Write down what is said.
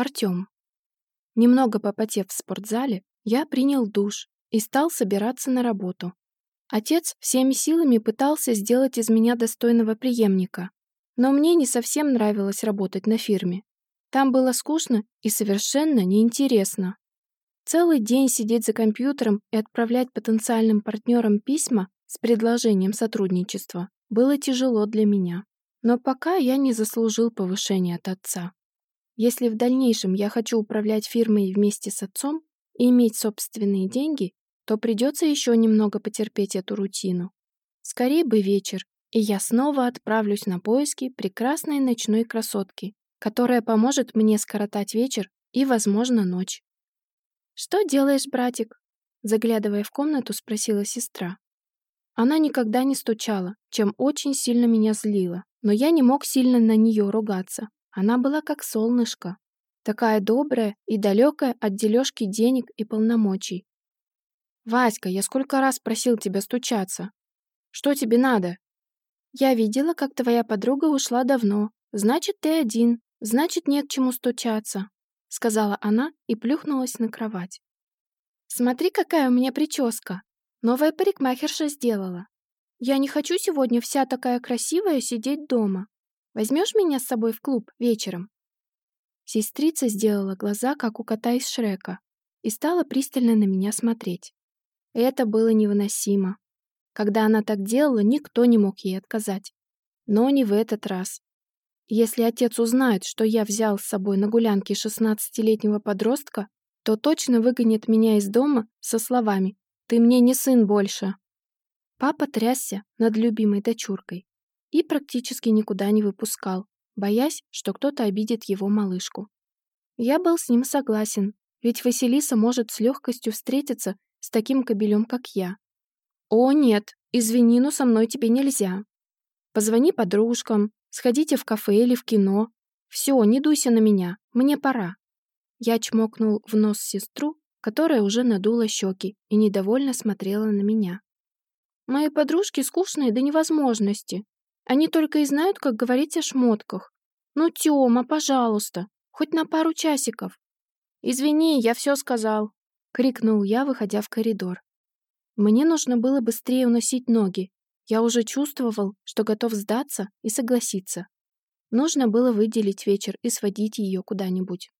Артём. Немного попотев в спортзале, я принял душ и стал собираться на работу. Отец всеми силами пытался сделать из меня достойного преемника, но мне не совсем нравилось работать на фирме. Там было скучно и совершенно неинтересно. Целый день сидеть за компьютером и отправлять потенциальным партнерам письма с предложением сотрудничества было тяжело для меня. Но пока я не заслужил повышения от отца. Если в дальнейшем я хочу управлять фирмой вместе с отцом и иметь собственные деньги, то придется еще немного потерпеть эту рутину. Скорее бы вечер, и я снова отправлюсь на поиски прекрасной ночной красотки, которая поможет мне скоротать вечер и, возможно, ночь. «Что делаешь, братик?» Заглядывая в комнату, спросила сестра. Она никогда не стучала, чем очень сильно меня злила, но я не мог сильно на нее ругаться. Она была как солнышко, такая добрая и далекая от дележки денег и полномочий. «Васька, я сколько раз просил тебя стучаться. Что тебе надо?» «Я видела, как твоя подруга ушла давно. Значит, ты один. Значит, нет чему стучаться», — сказала она и плюхнулась на кровать. «Смотри, какая у меня прическа. Новая парикмахерша сделала. Я не хочу сегодня вся такая красивая сидеть дома. Возьмешь меня с собой в клуб вечером?» Сестрица сделала глаза, как у кота из Шрека, и стала пристально на меня смотреть. Это было невыносимо. Когда она так делала, никто не мог ей отказать. Но не в этот раз. Если отец узнает, что я взял с собой на гулянке шестнадцатилетнего подростка, то точно выгонит меня из дома со словами «Ты мне не сын больше». Папа трясся над любимой дочуркой и практически никуда не выпускал, боясь, что кто-то обидит его малышку. Я был с ним согласен, ведь Василиса может с легкостью встретиться с таким кобелем, как я. «О, нет, извини, но со мной тебе нельзя. Позвони подружкам, сходите в кафе или в кино. Все, не дуйся на меня, мне пора». Я чмокнул в нос сестру, которая уже надула щеки и недовольно смотрела на меня. «Мои подружки скучные до невозможности. Они только и знают, как говорить о шмотках. Ну, Тёма, пожалуйста, хоть на пару часиков». «Извини, я все сказал», — крикнул я, выходя в коридор. Мне нужно было быстрее уносить ноги. Я уже чувствовал, что готов сдаться и согласиться. Нужно было выделить вечер и сводить ее куда-нибудь.